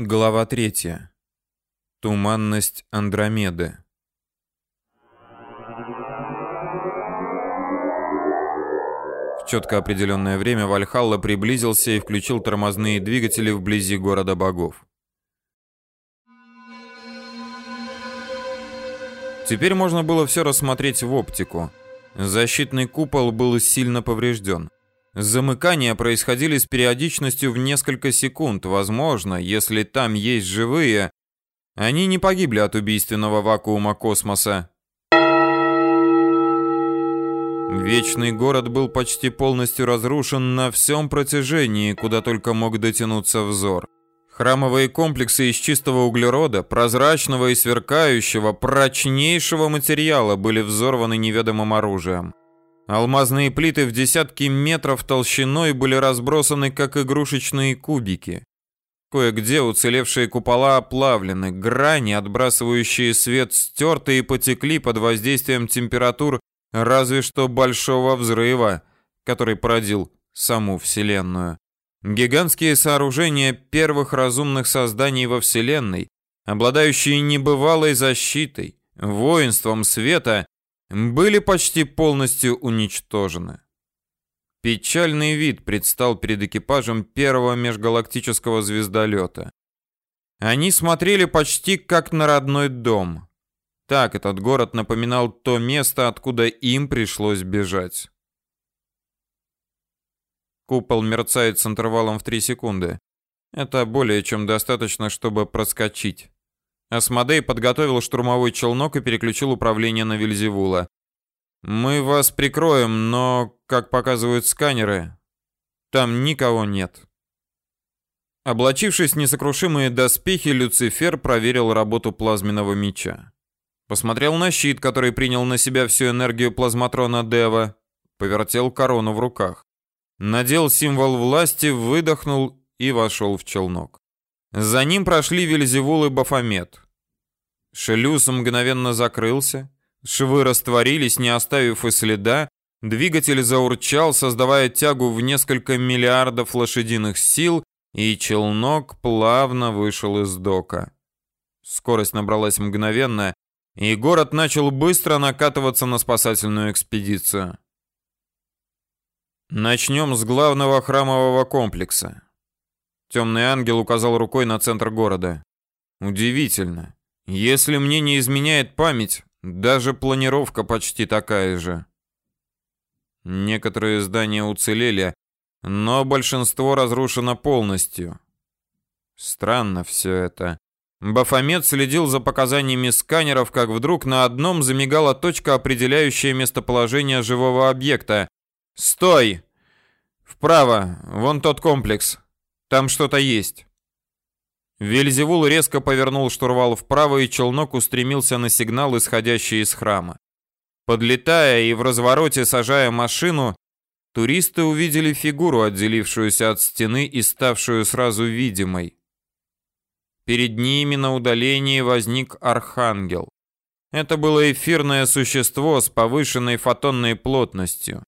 Глава 3. Туманность Андромеды. В четко определенное время Вальхалла приблизился и включил тормозные двигатели вблизи города богов. Теперь можно было все рассмотреть в оптику. Защитный купол был сильно поврежден. Замыкания происходили с периодичностью в несколько секунд. Возможно, если там есть живые, они не погибли от убийственного вакуума космоса. Вечный город был почти полностью разрушен на всем протяжении, куда только мог дотянуться взор. Храмовые комплексы из чистого углерода, прозрачного и сверкающего, прочнейшего материала были взорваны неведомым оружием. Алмазные плиты в десятки метров толщиной были разбросаны, как игрушечные кубики. Кое-где уцелевшие купола оплавлены, грани, отбрасывающие свет, стерты и потекли под воздействием температур разве что большого взрыва, который породил саму Вселенную. Гигантские сооружения первых разумных созданий во Вселенной, обладающие небывалой защитой, воинством света были почти полностью уничтожены. Печальный вид предстал перед экипажем первого межгалактического звездолета. Они смотрели почти как на родной дом. Так этот город напоминал то место, откуда им пришлось бежать. Купол мерцает с интервалом в 3 секунды. Это более чем достаточно, чтобы проскочить. Асмодей подготовил штурмовой челнок и переключил управление на Вильзевула. «Мы вас прикроем, но, как показывают сканеры, там никого нет». Облачившись в несокрушимые доспехи, Люцифер проверил работу плазменного меча. Посмотрел на щит, который принял на себя всю энергию плазматрона Дева, повертел корону в руках. Надел символ власти, выдохнул и вошел в челнок. За ним прошли Вельзевул и Бафомет. Шелюз мгновенно закрылся, швы растворились, не оставив и следа, двигатель заурчал, создавая тягу в несколько миллиардов лошадиных сил, и челнок плавно вышел из дока. Скорость набралась мгновенно, и город начал быстро накатываться на спасательную экспедицию. Начнем с главного храмового комплекса. Темный ангел указал рукой на центр города. Удивительно. Если мне не изменяет память, даже планировка почти такая же. Некоторые здания уцелели, но большинство разрушено полностью. Странно все это. Бафомет следил за показаниями сканеров, как вдруг на одном замигала точка, определяющая местоположение живого объекта. «Стой! Вправо, вон тот комплекс. Там что-то есть. Вельзевул резко повернул штурвал вправо, и челнок устремился на сигнал, исходящий из храма. Подлетая и в развороте сажая машину, туристы увидели фигуру, отделившуюся от стены и ставшую сразу видимой. Перед ними на удалении возник архангел. Это было эфирное существо с повышенной фотонной плотностью.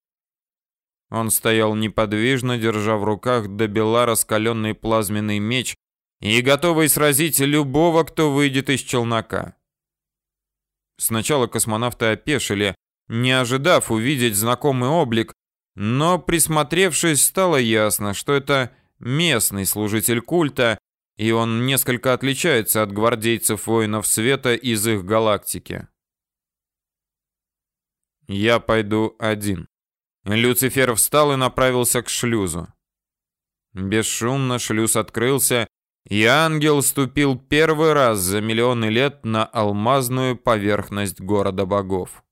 Он стоял неподвижно, держа в руках до бела раскаленный плазменный меч и готовый сразить любого, кто выйдет из челнока. Сначала космонавты опешили, не ожидав увидеть знакомый облик, но присмотревшись, стало ясно, что это местный служитель культа, и он несколько отличается от гвардейцев воинов света из их галактики. Я пойду один. Люцифер встал и направился к шлюзу. Бесшумно шлюз открылся, и ангел ступил первый раз за миллионы лет на алмазную поверхность города богов.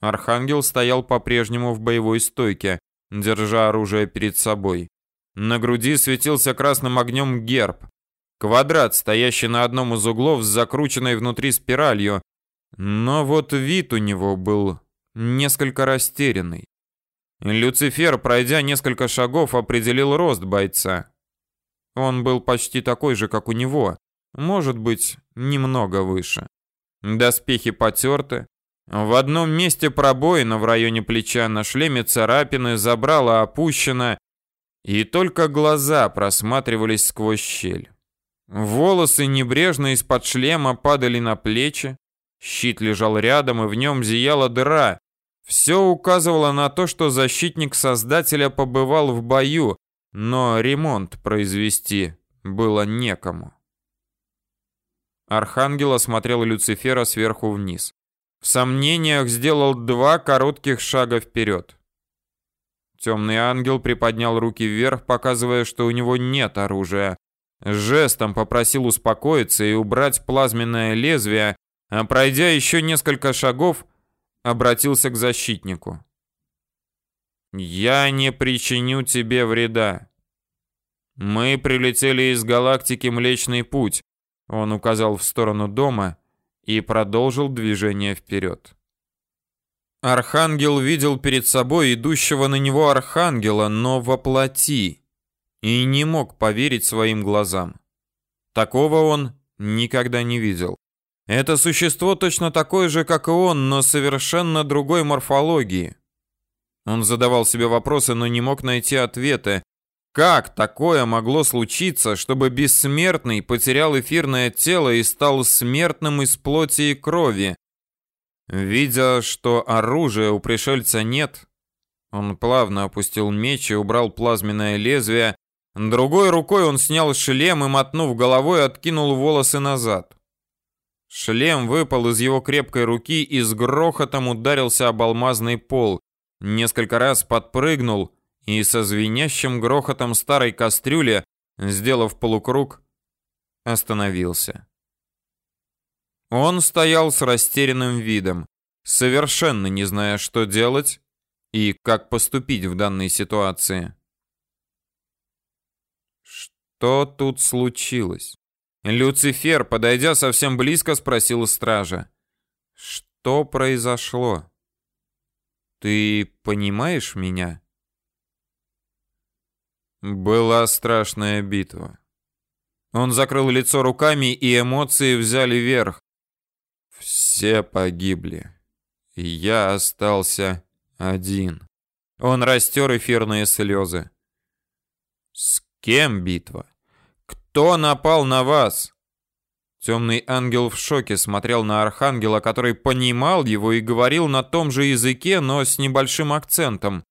Архангел стоял по-прежнему в боевой стойке, держа оружие перед собой. На груди светился красным огнем герб. Квадрат, стоящий на одном из углов с закрученной внутри спиралью. Но вот вид у него был несколько растерянный. Люцифер, пройдя несколько шагов, определил рост бойца. Он был почти такой же, как у него, может быть, немного выше. Доспехи потерты. В одном месте пробоина в районе плеча на шлеме царапины, забрала опущена. и только глаза просматривались сквозь щель. Волосы небрежно из-под шлема падали на плечи, щит лежал рядом, и в нем зияла дыра. Все указывало на то, что защитник Создателя побывал в бою, но ремонт произвести было некому. Архангел осмотрел Люцифера сверху вниз. В сомнениях сделал два коротких шага вперед. Темный ангел приподнял руки вверх, показывая, что у него нет оружия. Жестом попросил успокоиться и убрать плазменное лезвие, а пройдя еще несколько шагов, обратился к защитнику. «Я не причиню тебе вреда. Мы прилетели из галактики Млечный Путь. Он указал в сторону дома и продолжил движение вперед. Архангел видел перед собой идущего на него архангела, но во плоти, и не мог поверить своим глазам. Такого он никогда не видел. Это существо точно такое же, как и он, но совершенно другой морфологии. Он задавал себе вопросы, но не мог найти ответы, как такое могло случиться, чтобы бессмертный потерял эфирное тело и стал смертным из плоти и крови? Видя, что оружия у пришельца нет, он плавно опустил меч и убрал плазменное лезвие. Другой рукой он снял шлем и, мотнув головой, откинул волосы назад. Шлем выпал из его крепкой руки и с грохотом ударился об алмазный пол. Несколько раз подпрыгнул и со звенящим грохотом старой кастрюли, сделав полукруг, остановился. Он стоял с растерянным видом, совершенно не зная, что делать и как поступить в данной ситуации. Что тут случилось? Люцифер, подойдя совсем близко, спросил стража. Что произошло? Ты понимаешь меня? Была страшная битва. Он закрыл лицо руками, и эмоции взяли верх. Все погибли. Я остался один. Он растер эфирные слезы. С кем битва? Кто напал на вас? Темный ангел в шоке смотрел на архангела, который понимал его и говорил на том же языке, но с небольшим акцентом.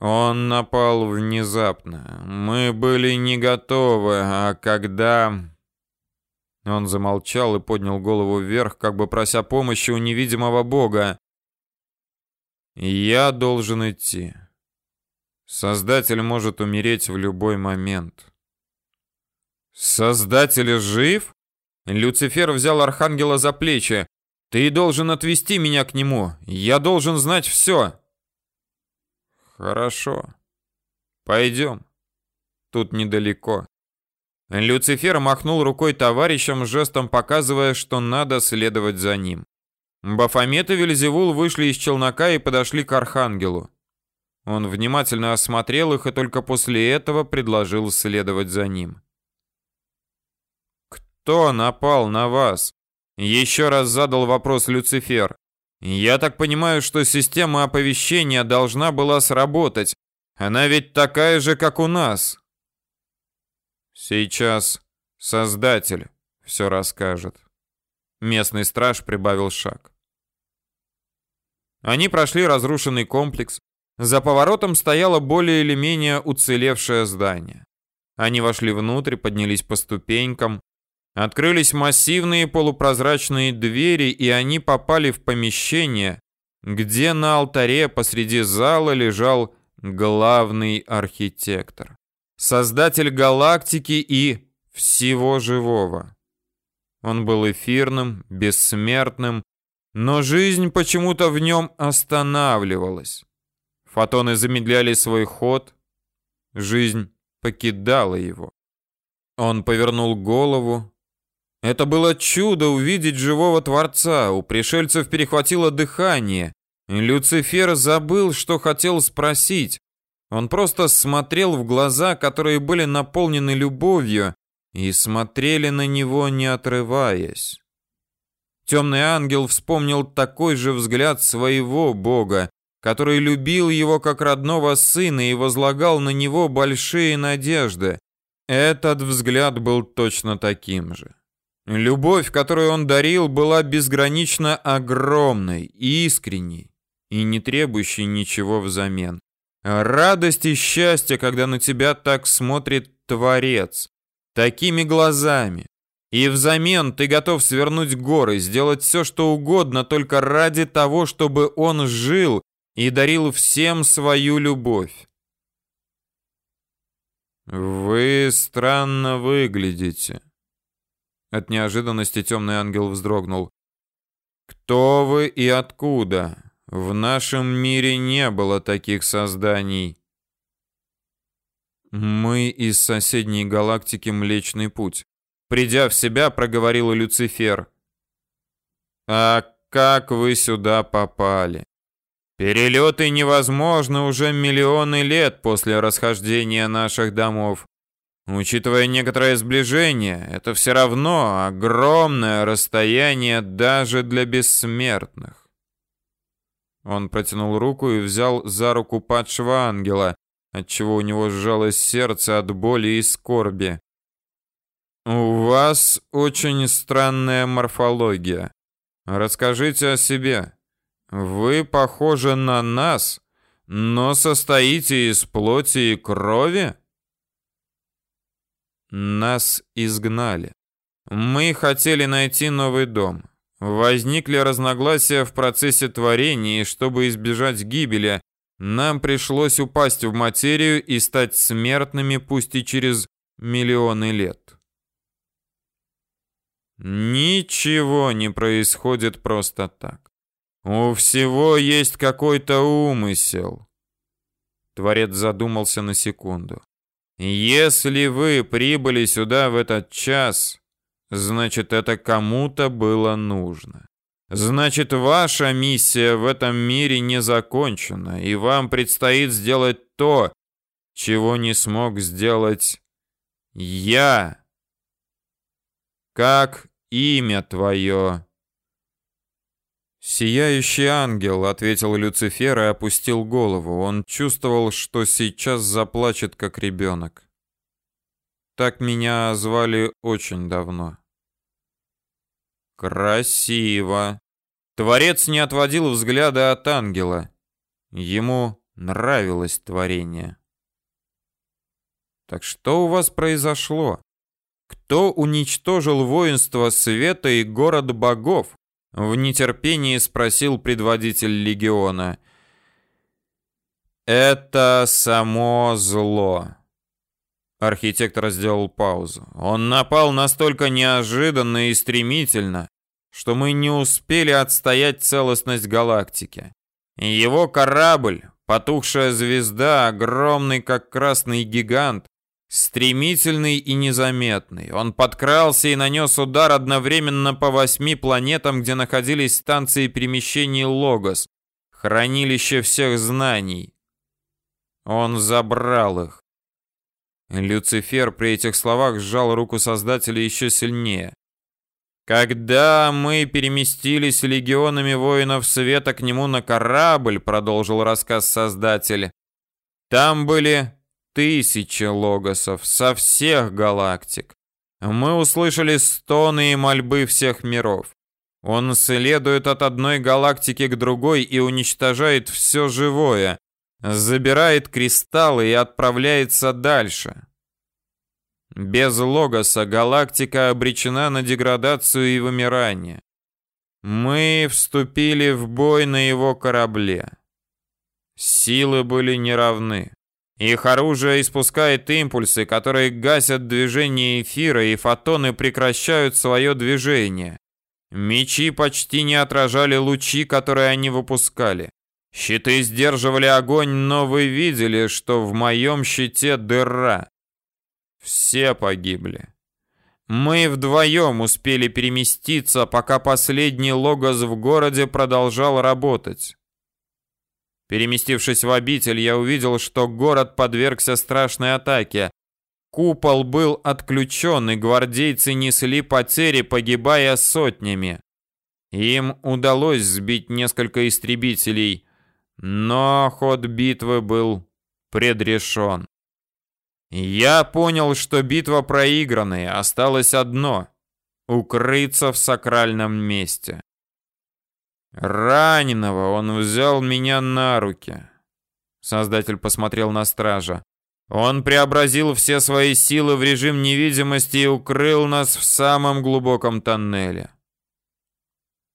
Он напал внезапно. Мы были не готовы, а когда... Он замолчал и поднял голову вверх, как бы прося помощи у невидимого бога. Я должен идти. Создатель может умереть в любой момент. Создатель жив? Люцифер взял архангела за плечи. Ты должен отвести меня к нему. Я должен знать все. Хорошо. Пойдем. Тут недалеко. Люцифер махнул рукой товарищам, жестом показывая, что надо следовать за ним. Бафомет и Вельзевул вышли из челнока и подошли к Архангелу. Он внимательно осмотрел их и только после этого предложил следовать за ним. «Кто напал на вас?» Еще раз задал вопрос Люцифер. Я так понимаю, что система оповещения должна была сработать. Она ведь такая же, как у нас. Сейчас Создатель все расскажет. Местный страж прибавил шаг. Они прошли разрушенный комплекс. За поворотом стояло более или менее уцелевшее здание. Они вошли внутрь, поднялись по ступенькам. Открылись массивные полупрозрачные двери, и они попали в помещение, где на алтаре посреди зала лежал главный архитектор, создатель галактики и всего живого. Он был эфирным, бессмертным, но жизнь почему-то в нем останавливалась. Фотоны замедляли свой ход, жизнь покидала его. Он повернул голову, это было чудо увидеть живого Творца. У пришельцев перехватило дыхание. Люцифер забыл, что хотел спросить. Он просто смотрел в глаза, которые были наполнены любовью, и смотрели на него, не отрываясь. Темный ангел вспомнил такой же взгляд своего бога, который любил его как родного сына и возлагал на него большие надежды. Этот взгляд был точно таким же. Любовь, которую он дарил, была безгранично огромной, искренней и не требующей ничего взамен. Радость и счастье, когда на тебя так смотрит Творец, такими глазами. И взамен ты готов свернуть горы, сделать все, что угодно, только ради того, чтобы он жил и дарил всем свою любовь. «Вы странно выглядите». От неожиданности темный ангел вздрогнул. «Кто вы и откуда? В нашем мире не было таких созданий». «Мы из соседней галактики Млечный Путь», — придя в себя, проговорил Люцифер. «А как вы сюда попали?» Перелеты невозможны уже миллионы лет после расхождения наших домов. Учитывая некоторое сближение, это все равно огромное расстояние даже для бессмертных. Он протянул руку и взял за руку падшего ангела, отчего у него сжалось сердце от боли и скорби. «У вас очень странная морфология. Расскажите о себе». Вы похожи на нас, но состоите из плоти и крови? Нас изгнали. Мы хотели найти новый дом. Возникли разногласия в процессе творения, и чтобы избежать гибели, нам пришлось упасть в материю и стать смертными, пусть и через миллионы лет. Ничего не происходит просто так. У всего есть какой-то умысел. Творец задумался на секунду. Если вы прибыли сюда в этот час, значит, это кому-то было нужно. Значит, ваша миссия в этом мире не закончена, и вам предстоит сделать то, чего не смог сделать я. Как имя твое? «Сияющий ангел», — ответил Люцифер и опустил голову. Он чувствовал, что сейчас заплачет, как ребенок. Так меня звали очень давно. «Красиво». Творец не отводил взгляда от ангела. Ему нравилось творение. «Так что у вас произошло? Кто уничтожил воинство света и город богов?» В нетерпении спросил предводитель легиона. Это само зло. Архитектор сделал паузу. Он напал настолько неожиданно и стремительно, что мы не успели отстоять целостность галактики. Его корабль, потухшая звезда, огромный как красный гигант, Стремительный и незаметный, он подкрался и нанес удар одновременно по восьми планетам, где находились станции перемещений Логос, хранилище всех знаний. Он забрал их. Люцифер при этих словах сжал руку Создателя еще сильнее. «Когда мы переместились легионами воинов света к нему на корабль», продолжил рассказ Создатель, «там были тысячи логосов со всех галактик. Мы услышали стоны и мольбы всех миров. Он следует от одной галактики к другой и уничтожает все живое, забирает кристаллы и отправляется дальше. Без Логоса галактика обречена на деградацию и вымирание. Мы вступили в бой на его корабле. Силы были неравны. Их оружие испускает импульсы, которые гасят движение эфира, и фотоны прекращают свое движение. Мечи почти не отражали лучи, которые они выпускали. Щиты сдерживали огонь, но вы видели, что в моем щите дыра. Все погибли. Мы вдвоем успели переместиться, пока последний логос в городе продолжал работать. Переместившись в обитель, я увидел, что город подвергся страшной атаке. Купол был отключен, и гвардейцы несли потери, погибая сотнями. Им удалось сбить несколько истребителей, но ход битвы был предрешен. Я понял, что битва проиграна, осталось одно — укрыться в сакральном месте. Раненого он взял меня на руки. Создатель посмотрел на стража. Он преобразил все свои силы в режим невидимости и укрыл нас в самом глубоком тоннеле.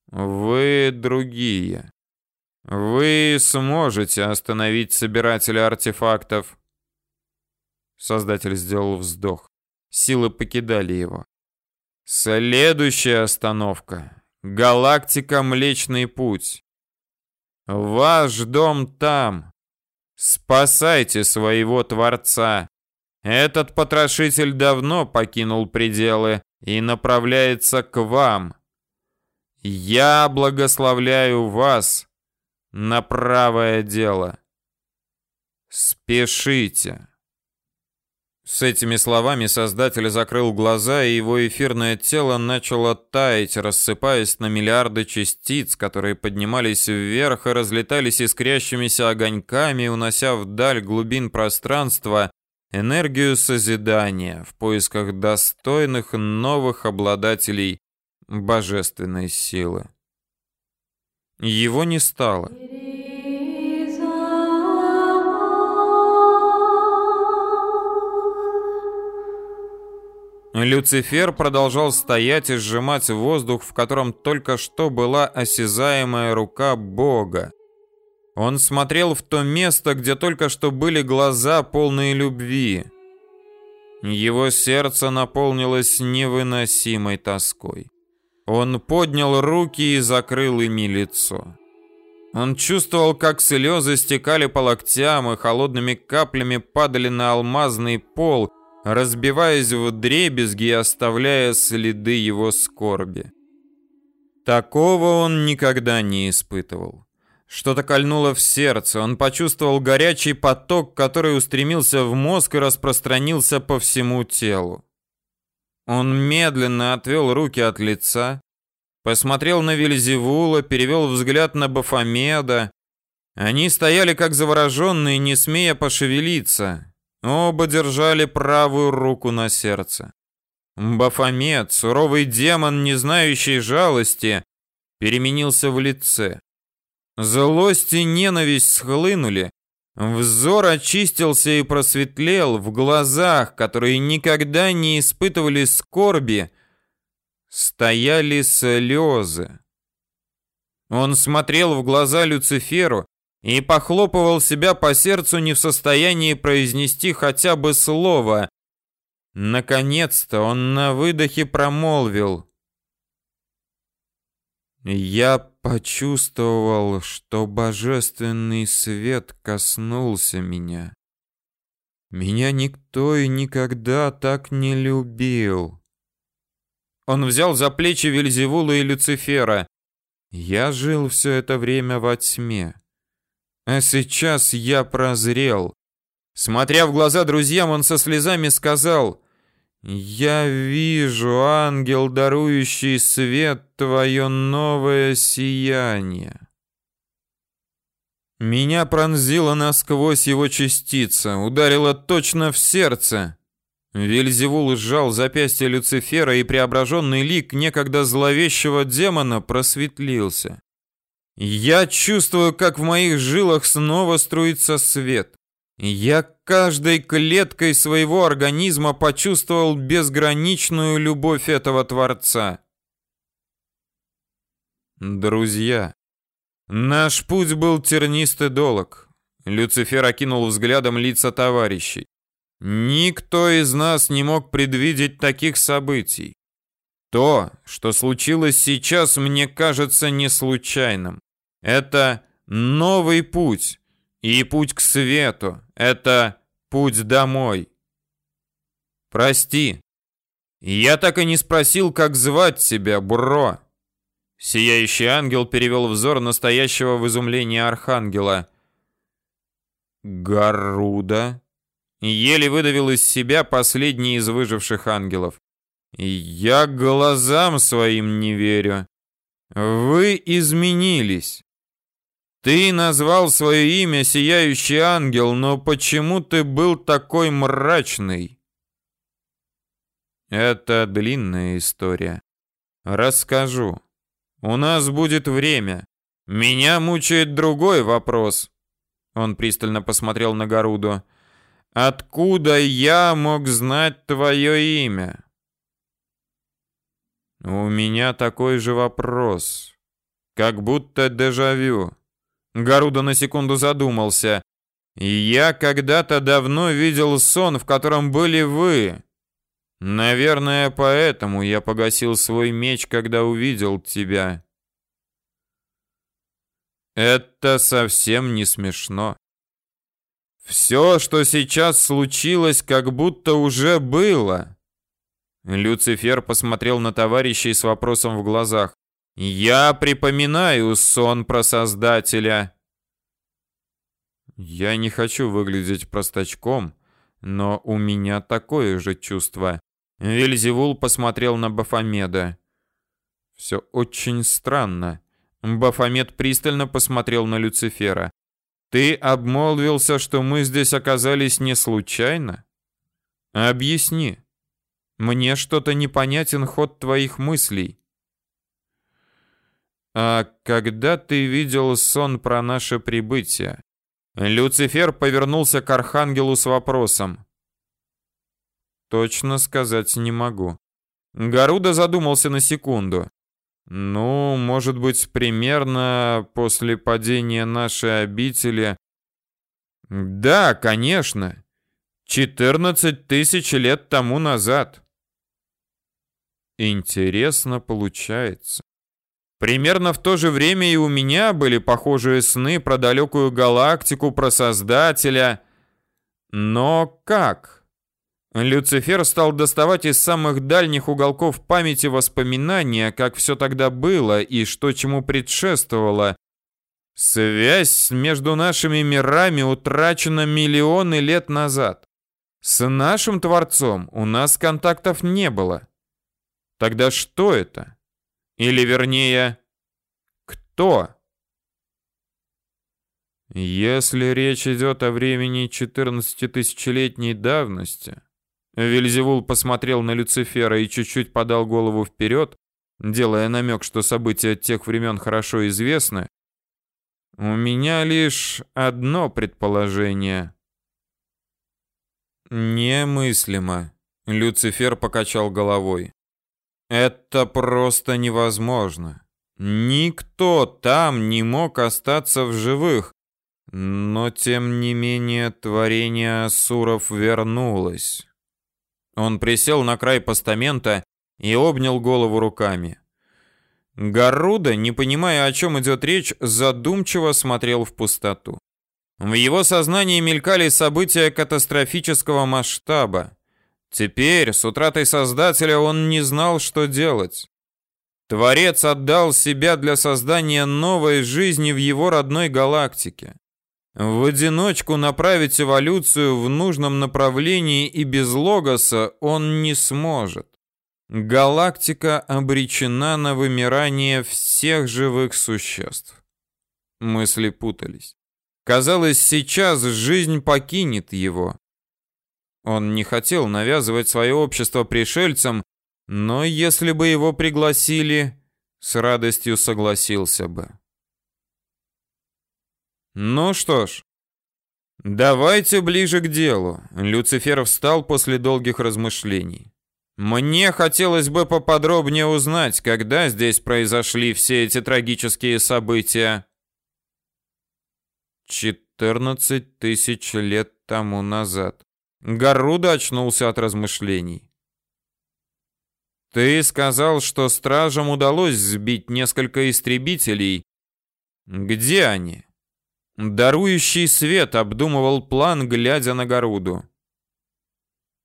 Вы другие. Вы сможете остановить собирателя артефактов. Создатель сделал вздох. Силы покидали его. Следующая остановка. Галактика Млечный Путь. Ваш дом там. Спасайте своего Творца. Этот потрошитель давно покинул пределы и направляется к вам. Я благословляю вас на правое дело. Спешите. С этими словами Создатель закрыл глаза, и его эфирное тело начало таять, рассыпаясь на миллиарды частиц, которые поднимались вверх и разлетались искрящимися огоньками, унося вдаль глубин пространства энергию созидания в поисках достойных новых обладателей божественной силы. Его не стало. Люцифер продолжал стоять и сжимать воздух, в котором только что была осязаемая рука Бога. Он смотрел в то место, где только что были глаза, полные любви. Его сердце наполнилось невыносимой тоской. Он поднял руки и закрыл ими лицо. Он чувствовал, как слезы стекали по локтям и холодными каплями падали на алмазный пол, разбиваясь в дребезги и оставляя следы его скорби. Такого он никогда не испытывал. Что-то кольнуло в сердце, он почувствовал горячий поток, который устремился в мозг и распространился по всему телу. Он медленно отвел руки от лица, посмотрел на Вельзевула, перевел взгляд на Бафомеда. Они стояли как завороженные, не смея пошевелиться. Оба держали правую руку на сердце. Бафомет, суровый демон, не знающий жалости, переменился в лице. Злость и ненависть схлынули. Взор очистился и просветлел в глазах, которые никогда не испытывали скорби, стояли слезы. Он смотрел в глаза Люциферу, и похлопывал себя по сердцу не в состоянии произнести хотя бы слово. Наконец-то он на выдохе промолвил. Я почувствовал, что божественный свет коснулся меня. Меня никто и никогда так не любил. Он взял за плечи Вельзевула и Люцифера. Я жил все это время во тьме. А сейчас я прозрел. Смотря в глаза друзьям, он со слезами сказал, «Я вижу, ангел, дарующий свет, твое новое сияние». Меня пронзила насквозь его частица, ударила точно в сердце. Вельзевул сжал запястье Люцифера, и преображенный лик некогда зловещего демона просветлился. Я чувствую, как в моих жилах снова струится свет. Я каждой клеткой своего организма почувствовал безграничную любовь этого Творца. Друзья, наш путь был тернистый долог. Люцифер окинул взглядом лица товарищей. Никто из нас не мог предвидеть таких событий. То, что случилось сейчас, мне кажется не случайным. Это новый путь и путь к свету. Это путь домой. Прости. Я так и не спросил, как звать тебя, Бро. Сияющий ангел перевел взор настоящего в изумлении архангела. Гаруда. Еле выдавил из себя последний из выживших ангелов. Я глазам своим не верю. Вы изменились. Ты назвал свое имя Сияющий Ангел, но почему ты был такой мрачный? Это длинная история. Расскажу. У нас будет время. Меня мучает другой вопрос. Он пристально посмотрел на Гаруду. Откуда я мог знать твое имя? У меня такой же вопрос. Как будто дежавю. Гаруда на секунду задумался. Я когда-то давно видел сон, в котором были вы. Наверное, поэтому я погасил свой меч, когда увидел тебя. Это совсем не смешно. Все, что сейчас случилось, как будто уже было. Люцифер посмотрел на товарищей с вопросом в глазах. Я припоминаю сон про Создателя. Я не хочу выглядеть простачком, но у меня такое же чувство. Вельзевул посмотрел на Бафомеда. Все очень странно. Бафомед пристально посмотрел на Люцифера. Ты обмолвился, что мы здесь оказались не случайно? Объясни. Мне что-то непонятен ход твоих мыслей. А когда ты видел сон про наше прибытие? Люцифер повернулся к архангелу с вопросом. Точно сказать не могу. Гаруда задумался на секунду. Ну, может быть, примерно после падения нашей обители. Да, конечно. 14 тысяч лет тому назад. Интересно получается. Примерно в то же время и у меня были похожие сны про далекую галактику, про Создателя. Но как? Люцифер стал доставать из самых дальних уголков памяти воспоминания, как все тогда было и что чему предшествовало. Связь между нашими мирами утрачена миллионы лет назад. С нашим Творцом у нас контактов не было. Тогда что это? Или вернее, кто? Если речь идет о времени 14 тысячелетней давности, Вельзевул посмотрел на Люцифера и чуть-чуть подал голову вперед, делая намек, что события тех времен хорошо известны. У меня лишь одно предположение. Немыслимо. Люцифер покачал головой. Это просто невозможно. Никто там не мог остаться в живых. Но тем не менее творение Асуров вернулось. Он присел на край постамента и обнял голову руками. Гаруда, не понимая, о чем идет речь, задумчиво смотрел в пустоту. В его сознании мелькали события катастрофического масштаба. Теперь, с утратой Создателя, он не знал, что делать. Творец отдал себя для создания новой жизни в его родной галактике. В одиночку направить эволюцию в нужном направлении и без логоса он не сможет. Галактика обречена на вымирание всех живых существ. Мысли путались. Казалось, сейчас жизнь покинет его. Он не хотел навязывать свое общество пришельцам, но если бы его пригласили, с радостью согласился бы. Ну что ж, давайте ближе к делу. Люцифер встал после долгих размышлений. Мне хотелось бы поподробнее узнать, когда здесь произошли все эти трагические события. 14 тысяч лет тому назад. Гаруда очнулся от размышлений. Ты сказал, что стражам удалось сбить несколько истребителей. Где они? Дарующий свет обдумывал план, глядя на Горуду.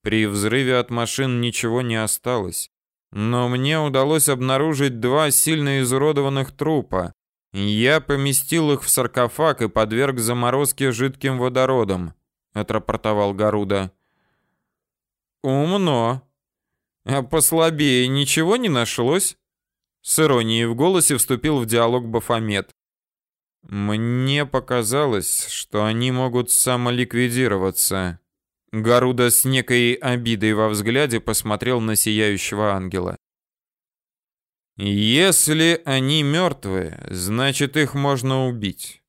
При взрыве от машин ничего не осталось, но мне удалось обнаружить два сильно изуродованных трупа. Я поместил их в саркофаг и подверг заморозке жидким водородом, отрапортовал Гаруда. Умно. А послабее ничего не нашлось? С иронией в голосе вступил в диалог Бафомет. Мне показалось, что они могут самоликвидироваться. Гаруда с некой обидой во взгляде посмотрел на сияющего ангела. Если они мертвые, значит их можно убить.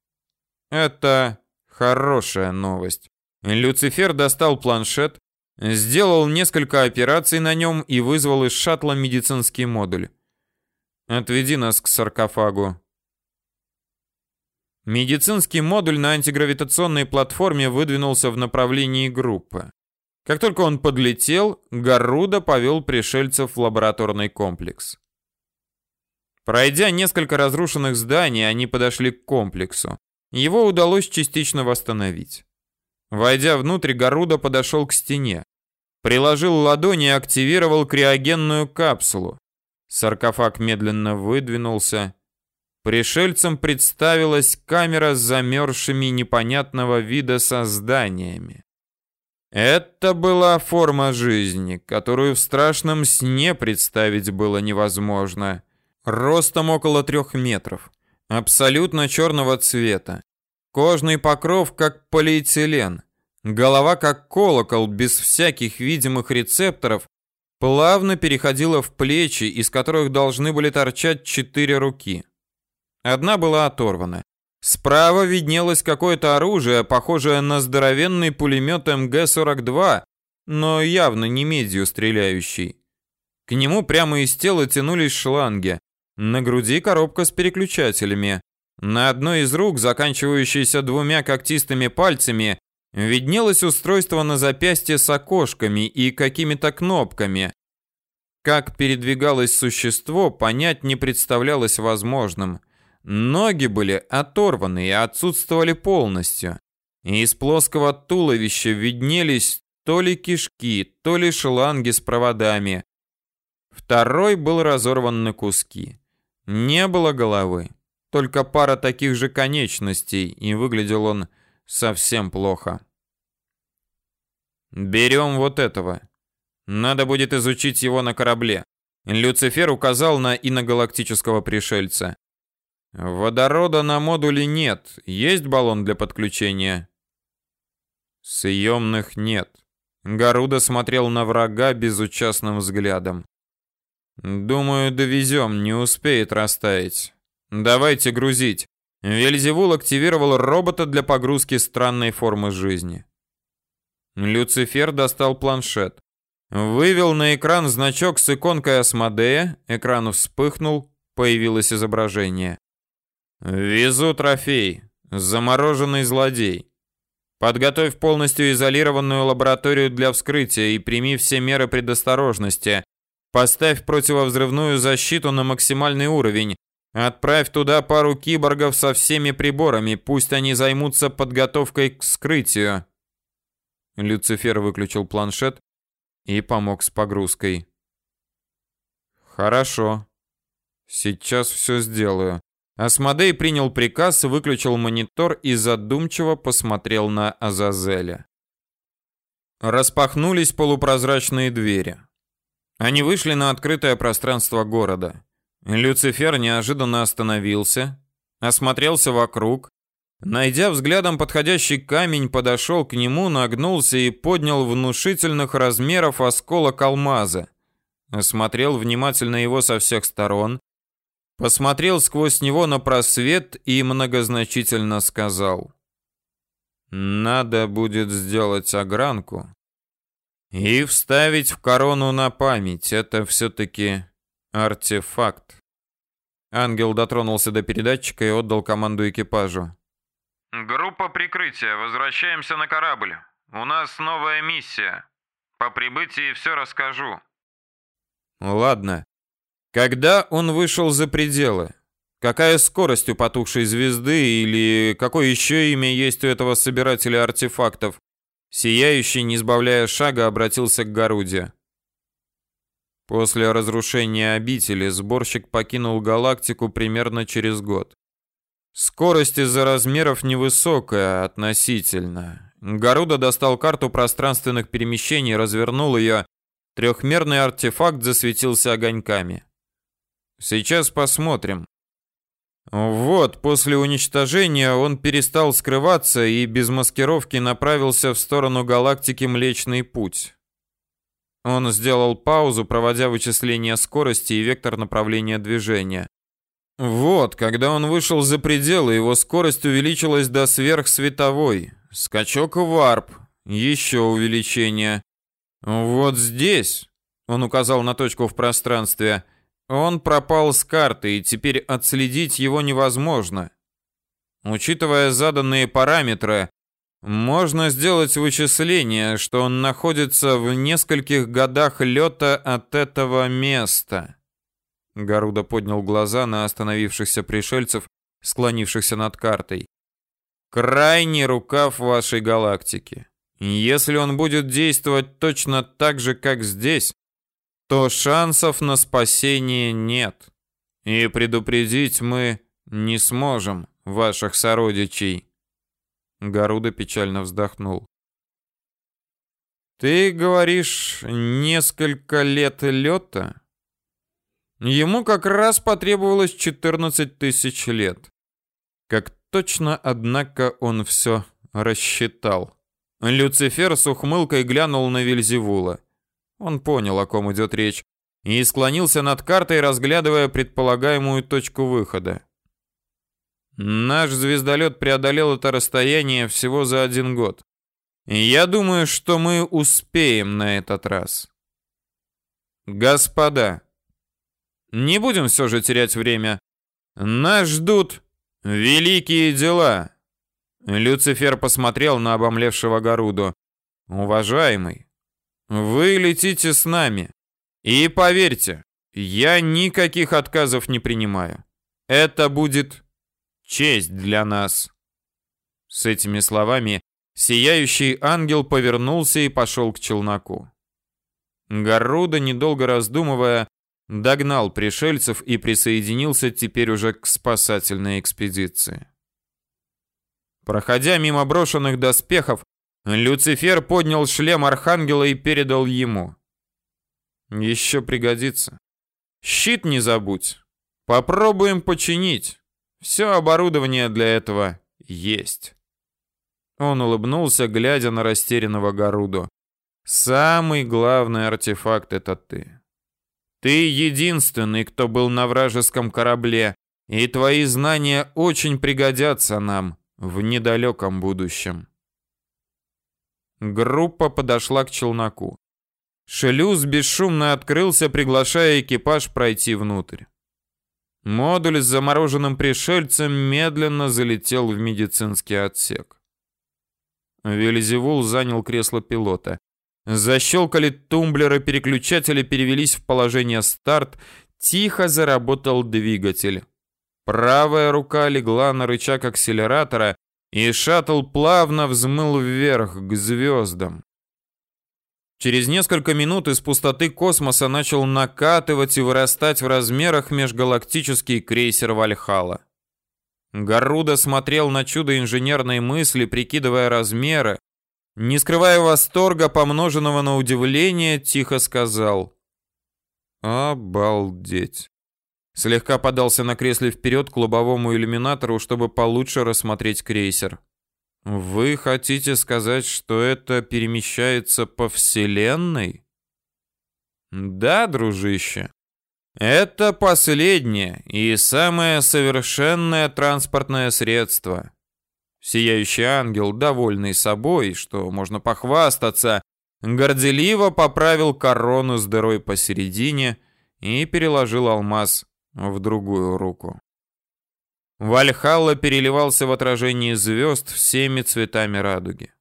Это хорошая новость. Люцифер достал планшет, сделал несколько операций на нем и вызвал из шаттла медицинский модуль. Отведи нас к саркофагу. Медицинский модуль на антигравитационной платформе выдвинулся в направлении группы. Как только он подлетел, Гаруда повел пришельцев в лабораторный комплекс. Пройдя несколько разрушенных зданий, они подошли к комплексу. Его удалось частично восстановить. Войдя внутрь, Гаруда подошел к стене. Приложил ладони и активировал криогенную капсулу. Саркофаг медленно выдвинулся. Пришельцам представилась камера с замерзшими непонятного вида созданиями. Это была форма жизни, которую в страшном сне представить было невозможно ростом около трех метров, абсолютно черного цвета, кожный покров как полиэтилен, голова как колокол без всяких видимых рецепторов, плавно переходила в плечи, из которых должны были торчать четыре руки. Одна была оторвана. Справа виднелось какое-то оружие, похожее на здоровенный пулемет МГ-42, но явно не медью стреляющий. К нему прямо из тела тянулись шланги, на груди коробка с переключателями. На одной из рук, заканчивающейся двумя когтистыми пальцами, виднелось устройство на запястье с окошками и какими-то кнопками. Как передвигалось существо, понять не представлялось возможным. Ноги были оторваны и отсутствовали полностью. Из плоского туловища виднелись то ли кишки, то ли шланги с проводами. Второй был разорван на куски. Не было головы, только пара таких же конечностей, и выглядел он совсем плохо. Берем вот этого. Надо будет изучить его на корабле. Люцифер указал на иногалактического пришельца. Водорода на модуле нет. Есть баллон для подключения? Съемных нет. Гаруда смотрел на врага безучастным взглядом. Думаю, довезем, не успеет растаять. Давайте грузить. Вельзевул активировал робота для погрузки странной формы жизни. Люцифер достал планшет. Вывел на экран значок с иконкой Асмодея, экран вспыхнул, появилось изображение. «Везу трофей. Замороженный злодей. Подготовь полностью изолированную лабораторию для вскрытия и прими все меры предосторожности. Поставь противовзрывную защиту на максимальный уровень. Отправь туда пару киборгов со всеми приборами, пусть они займутся подготовкой к вскрытию. Люцифер выключил планшет и помог с погрузкой. Хорошо. Сейчас все сделаю. Асмодей принял приказ, выключил монитор и задумчиво посмотрел на Азазеля. Распахнулись полупрозрачные двери. Они вышли на открытое пространство города. Люцифер неожиданно остановился, осмотрелся вокруг, найдя взглядом подходящий камень, подошел к нему, нагнулся и поднял внушительных размеров осколок алмаза. Осмотрел внимательно его со всех сторон, посмотрел сквозь него на просвет и многозначительно сказал: "Надо будет сделать огранку, и вставить в корону на память. Это все-таки артефакт. Ангел дотронулся до передатчика и отдал команду экипажу. Группа прикрытия, возвращаемся на корабль. У нас новая миссия. По прибытии все расскажу. Ладно. Когда он вышел за пределы? Какая скорость у потухшей звезды или какое еще имя есть у этого собирателя артефактов? Сияющий, не сбавляя шага, обратился к Гаруде. После разрушения обители сборщик покинул галактику примерно через год. Скорость из-за размеров невысокая относительно. Гаруда достал карту пространственных перемещений, развернул ее. Трехмерный артефакт засветился огоньками. Сейчас посмотрим. Вот, после уничтожения он перестал скрываться и без маскировки направился в сторону галактики Млечный Путь. Он сделал паузу, проводя вычисление скорости и вектор направления движения. Вот, когда он вышел за пределы, его скорость увеличилась до сверхсветовой. Скачок варп, еще увеличение. Вот здесь, он указал на точку в пространстве, он пропал с карты, и теперь отследить его невозможно. Учитывая заданные параметры, можно сделать вычисление, что он находится в нескольких годах лета от этого места. Гаруда поднял глаза на остановившихся пришельцев, склонившихся над картой. Крайний рукав вашей галактики. Если он будет действовать точно так же, как здесь, то шансов на спасение нет. И предупредить мы не сможем ваших сородичей. Гаруда печально вздохнул. Ты говоришь, несколько лет лета? Ему как раз потребовалось 14 тысяч лет. Как точно, однако, он все рассчитал. Люцифер с ухмылкой глянул на Вельзевула. Он понял, о ком идет речь, и склонился над картой, разглядывая предполагаемую точку выхода. Наш звездолет преодолел это расстояние всего за один год. Я думаю, что мы успеем на этот раз. Господа, не будем все же терять время. Нас ждут великие дела. Люцифер посмотрел на обомлевшего Гаруду. Уважаемый, вы летите с нами. И поверьте, я никаких отказов не принимаю. Это будет честь для нас. С этими словами сияющий ангел повернулся и пошел к челноку. Гаруда, недолго раздумывая, догнал пришельцев и присоединился теперь уже к спасательной экспедиции. Проходя мимо брошенных доспехов, Люцифер поднял шлем архангела и передал ему. Еще пригодится. Щит не забудь. Попробуем починить. Все оборудование для этого есть. Он улыбнулся, глядя на растерянного Гаруду. Самый главный артефакт это ты. Ты единственный, кто был на вражеском корабле, и твои знания очень пригодятся нам в недалеком будущем. Группа подошла к челноку. Шлюз бесшумно открылся, приглашая экипаж пройти внутрь. Модуль с замороженным пришельцем медленно залетел в медицинский отсек. Велизевул занял кресло пилота. Защелкали тумблеры, переключатели перевелись в положение старт, тихо заработал двигатель. Правая рука легла на рычаг акселератора, и шаттл плавно взмыл вверх к звездам. Через несколько минут из пустоты космоса начал накатывать и вырастать в размерах межгалактический крейсер Вальхала. Гаруда смотрел на чудо инженерной мысли, прикидывая размеры. Не скрывая восторга, помноженного на удивление, тихо сказал. «Обалдеть!» Слегка подался на кресле вперед к лобовому иллюминатору, чтобы получше рассмотреть крейсер. Вы хотите сказать, что это перемещается по вселенной? Да, дружище. Это последнее и самое совершенное транспортное средство. Сияющий ангел, довольный собой, что можно похвастаться, горделиво поправил корону с дырой посередине и переложил алмаз в другую руку. Вальхалла переливался в отражении звезд всеми цветами радуги.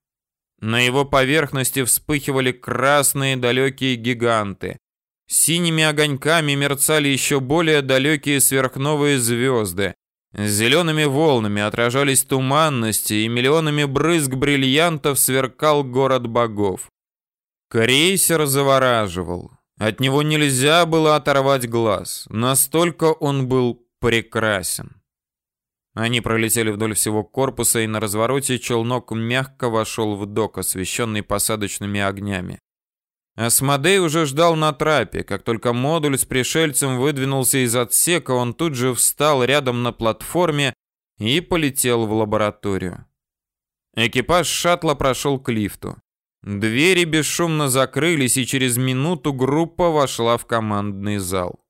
На его поверхности вспыхивали красные далекие гиганты. Синими огоньками мерцали еще более далекие сверхновые звезды. Зелеными волнами отражались туманности, и миллионами брызг бриллиантов сверкал город богов. Крейсер завораживал. От него нельзя было оторвать глаз, настолько он был прекрасен. Они пролетели вдоль всего корпуса, и на развороте челнок мягко вошел в док, освещенный посадочными огнями. Асмодей уже ждал на трапе. Как только модуль с пришельцем выдвинулся из отсека, он тут же встал рядом на платформе и полетел в лабораторию. Экипаж шаттла прошел к лифту. Двери бесшумно закрылись, и через минуту группа вошла в командный зал.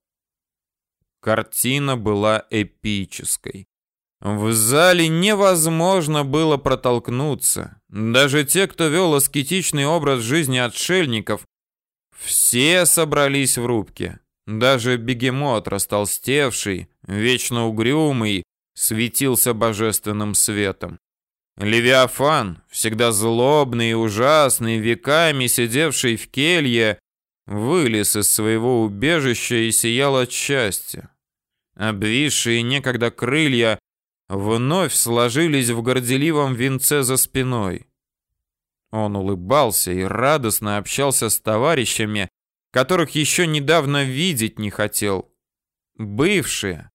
Картина была эпической. В зале невозможно было протолкнуться. Даже те, кто вел аскетичный образ жизни отшельников, все собрались в рубке. Даже бегемот, растолстевший, вечно угрюмый, светился божественным светом. Левиафан, всегда злобный и ужасный, веками сидевший в келье, вылез из своего убежища и сиял от счастья. Обвисшие некогда крылья вновь сложились в горделивом венце за спиной. Он улыбался и радостно общался с товарищами, которых еще недавно видеть не хотел. Бывшие,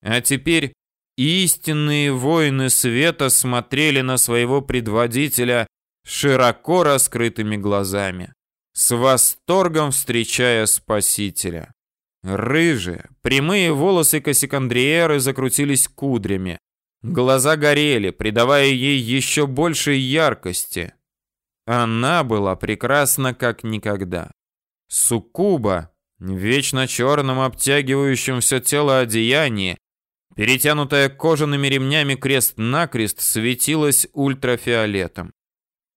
а теперь истинные воины света смотрели на своего предводителя широко раскрытыми глазами, с восторгом встречая спасителя. Рыжие, прямые волосы Кассикандриеры закрутились кудрями. Глаза горели, придавая ей еще большей яркости. Она была прекрасна как никогда. Суккуба, в вечно черном обтягивающем все тело одеянии, перетянутая кожаными ремнями крест-накрест, светилась ультрафиолетом.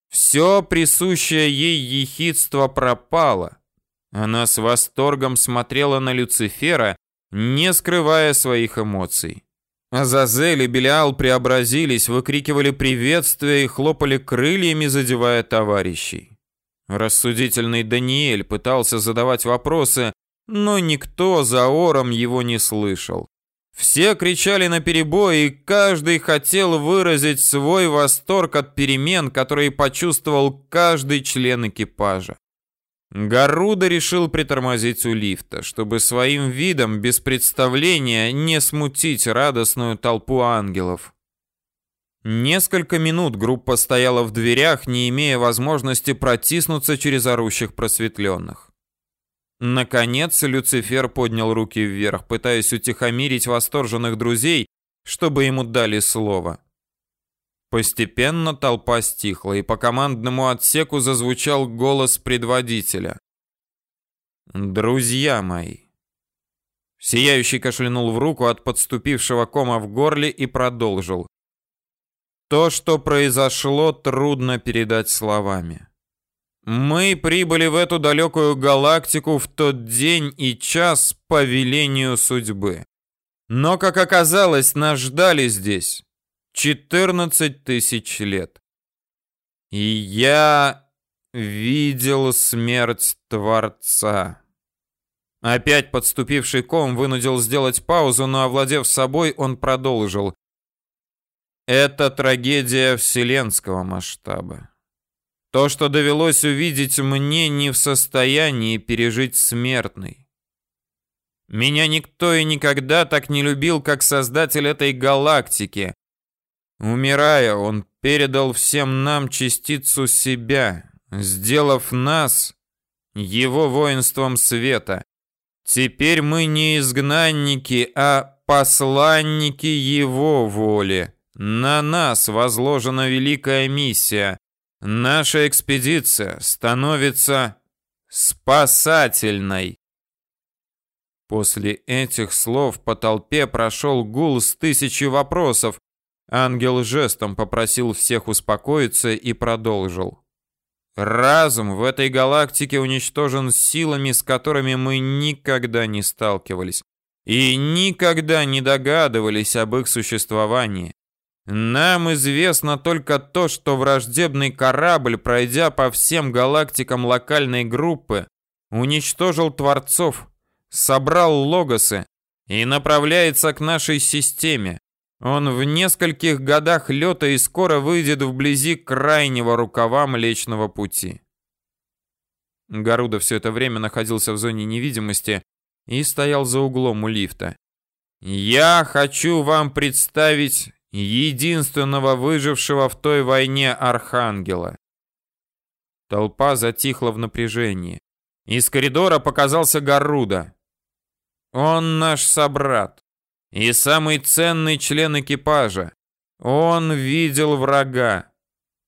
Все присущее ей ехидство пропало. Она с восторгом смотрела на Люцифера, не скрывая своих эмоций. Азазель и Белиал преобразились, выкрикивали приветствия и хлопали крыльями, задевая товарищей. Рассудительный Даниэль пытался задавать вопросы, но никто за ором его не слышал. Все кричали на перебой, и каждый хотел выразить свой восторг от перемен, которые почувствовал каждый член экипажа. Гаруда решил притормозить у лифта, чтобы своим видом без представления не смутить радостную толпу ангелов. Несколько минут группа стояла в дверях, не имея возможности протиснуться через орущих просветленных. Наконец Люцифер поднял руки вверх, пытаясь утихомирить восторженных друзей, чтобы ему дали слово. Постепенно толпа стихла, и по командному отсеку зазвучал голос предводителя. «Друзья мои!» Сияющий кашлянул в руку от подступившего кома в горле и продолжил. «То, что произошло, трудно передать словами. Мы прибыли в эту далекую галактику в тот день и час по велению судьбы. Но, как оказалось, нас ждали здесь 14 тысяч лет. И я видел смерть Творца. Опять подступивший ком вынудил сделать паузу, но, овладев собой, он продолжил. Это трагедия вселенского масштаба. То, что довелось увидеть мне, не в состоянии пережить смертный. Меня никто и никогда так не любил, как создатель этой галактики, Умирая, он передал всем нам частицу себя, сделав нас его воинством света. Теперь мы не изгнанники, а посланники его воли. На нас возложена великая миссия. Наша экспедиция становится спасательной. После этих слов по толпе прошел гул с тысячи вопросов, Ангел жестом попросил всех успокоиться и продолжил. Разум в этой галактике уничтожен силами, с которыми мы никогда не сталкивались и никогда не догадывались об их существовании. Нам известно только то, что враждебный корабль, пройдя по всем галактикам локальной группы, уничтожил творцов, собрал логосы и направляется к нашей системе. Он в нескольких годах лета и скоро выйдет вблизи крайнего рукава Млечного Пути. Гаруда все это время находился в зоне невидимости и стоял за углом у лифта. «Я хочу вам представить единственного выжившего в той войне Архангела». Толпа затихла в напряжении. Из коридора показался Гаруда. Он наш собрат и самый ценный член экипажа. Он видел врага,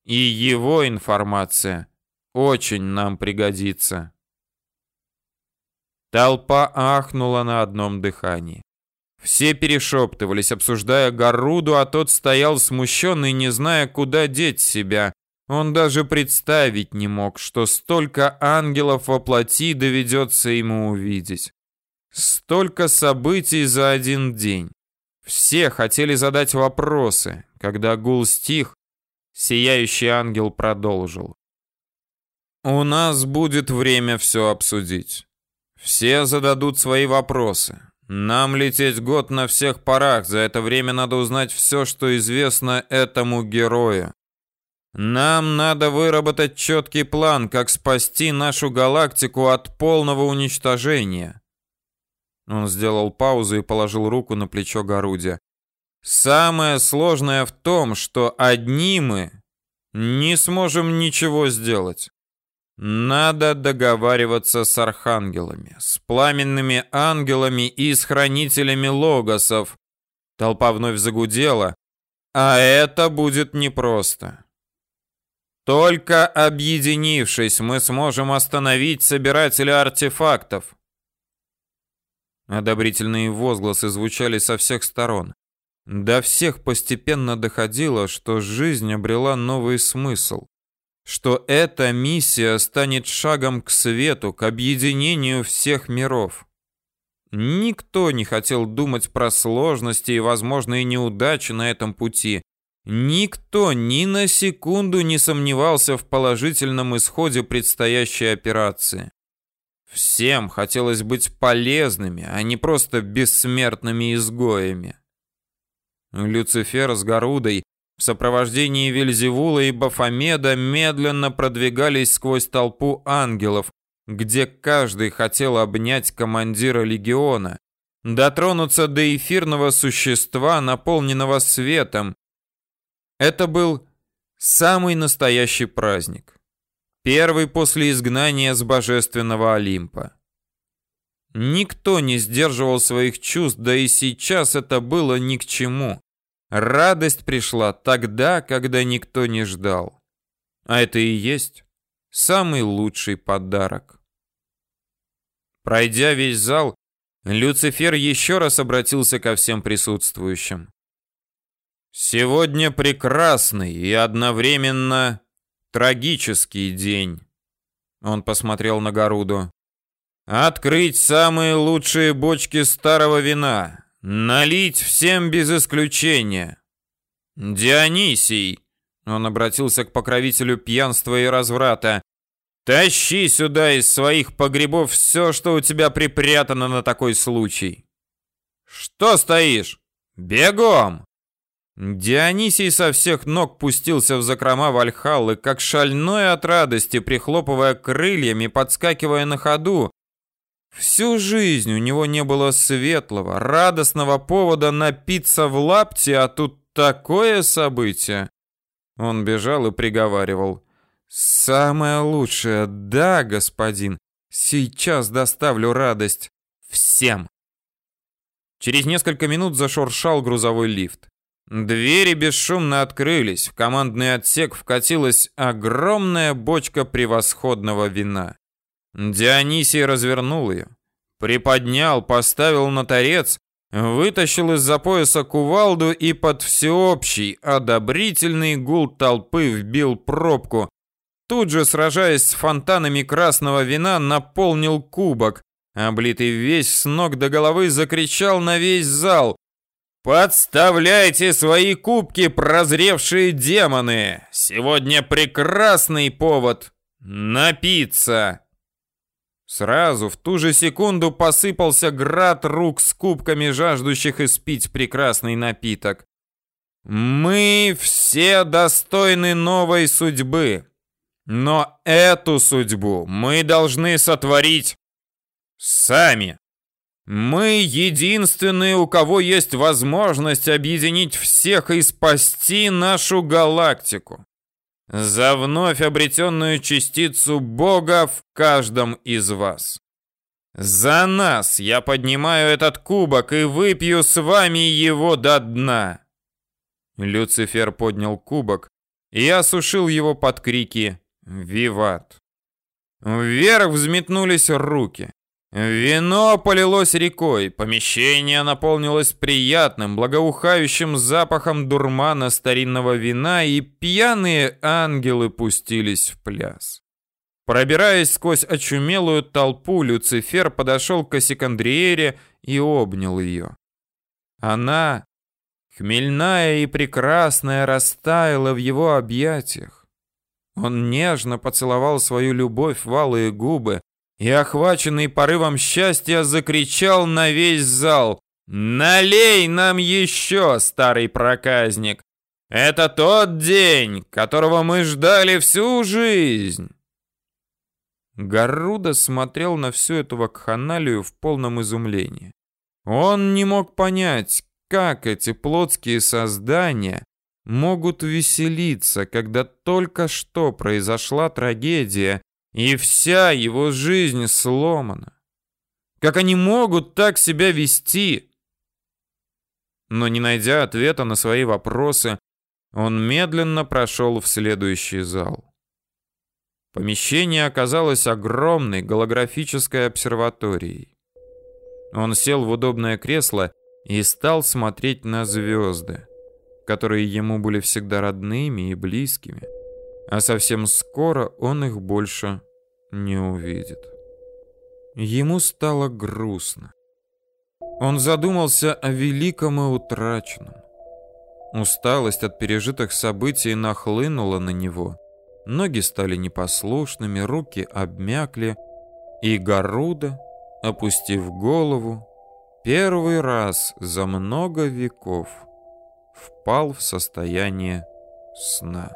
и его информация очень нам пригодится. Толпа ахнула на одном дыхании. Все перешептывались, обсуждая Гаруду, а тот стоял смущенный, не зная, куда деть себя. Он даже представить не мог, что столько ангелов во плоти доведется ему увидеть. Столько событий за один день. Все хотели задать вопросы. Когда гул стих, сияющий ангел продолжил. «У нас будет время все обсудить. Все зададут свои вопросы. Нам лететь год на всех парах. За это время надо узнать все, что известно этому герою. Нам надо выработать четкий план, как спасти нашу галактику от полного уничтожения. Он сделал паузу и положил руку на плечо Гарудя. Самое сложное в том, что одни мы не сможем ничего сделать. Надо договариваться с архангелами, с пламенными ангелами и с хранителями логосов. Толпа вновь загудела, а это будет непросто. Только объединившись, мы сможем остановить собирателя артефактов. Одобрительные возгласы звучали со всех сторон. До всех постепенно доходило, что жизнь обрела новый смысл что эта миссия станет шагом к свету, к объединению всех миров. Никто не хотел думать про сложности и возможные неудачи на этом пути. Никто ни на секунду не сомневался в положительном исходе предстоящей операции. Всем хотелось быть полезными, а не просто бессмертными изгоями. Люцифер с Гарудой в сопровождении Вельзевула и Бафомеда медленно продвигались сквозь толпу ангелов, где каждый хотел обнять командира легиона, дотронуться до эфирного существа, наполненного светом. Это был самый настоящий праздник. Первый после изгнания с божественного Олимпа. Никто не сдерживал своих чувств, да и сейчас это было ни к чему. Радость пришла тогда, когда никто не ждал. А это и есть самый лучший подарок. Пройдя весь зал, Люцифер еще раз обратился ко всем присутствующим. «Сегодня прекрасный и одновременно трагический день». Он посмотрел на Гаруду. «Открыть самые лучшие бочки старого вина, Налить всем без исключения. Дионисий, он обратился к покровителю пьянства и разврата. Тащи сюда из своих погребов все, что у тебя припрятано на такой случай. Что стоишь? Бегом! Дионисий со всех ног пустился в закрома Вальхаллы, как шальной от радости, прихлопывая крыльями, подскакивая на ходу, Всю жизнь у него не было светлого, радостного повода напиться в лапте, а тут такое событие. Он бежал и приговаривал. «Самое лучшее, да, господин. Сейчас доставлю радость всем». Через несколько минут зашуршал грузовой лифт. Двери бесшумно открылись, в командный отсек вкатилась огромная бочка превосходного вина. Дионисий развернул ее, приподнял, поставил на торец, вытащил из-за пояса кувалду и под всеобщий одобрительный гул толпы вбил пробку. Тут же, сражаясь с фонтанами красного вина, наполнил кубок. Облитый весь с ног до головы закричал на весь зал. «Подставляйте свои кубки, прозревшие демоны! Сегодня прекрасный повод напиться!» Сразу в ту же секунду посыпался град рук с кубками жаждущих испить прекрасный напиток. Мы все достойны новой судьбы. Но эту судьбу мы должны сотворить сами. Мы единственные, у кого есть возможность объединить всех и спасти нашу галактику. за вновь обретенную частицу Бога в каждом из вас. За нас я поднимаю этот кубок и выпью с вами его до дна. Люцифер поднял кубок и осушил его под крики «Виват!». Вверх взметнулись руки. Вино полилось рекой, помещение наполнилось приятным, благоухающим запахом дурмана старинного вина, и пьяные ангелы пустились в пляс. Пробираясь сквозь очумелую толпу, Люцифер подошел к Кассикандриере и обнял ее. Она, хмельная и прекрасная, растаяла в его объятиях. Он нежно поцеловал свою любовь в алые губы, и, охваченный порывом счастья, закричал на весь зал «Налей нам еще, старый проказник! Это тот день, которого мы ждали всю жизнь!» Гаруда смотрел на всю эту вакханалию в полном изумлении. Он не мог понять, как эти плотские создания могут веселиться, когда только что произошла трагедия, и вся его жизнь сломана. Как они могут так себя вести? Но не найдя ответа на свои вопросы, он медленно прошел в следующий зал. Помещение оказалось огромной голографической обсерваторией. Он сел в удобное кресло и стал смотреть на звезды, которые ему были всегда родными и близкими а совсем скоро он их больше не увидит. Ему стало грустно. Он задумался о великом и утраченном. Усталость от пережитых событий нахлынула на него. Ноги стали непослушными, руки обмякли, и Гаруда, опустив голову, первый раз за много веков впал в состояние сна.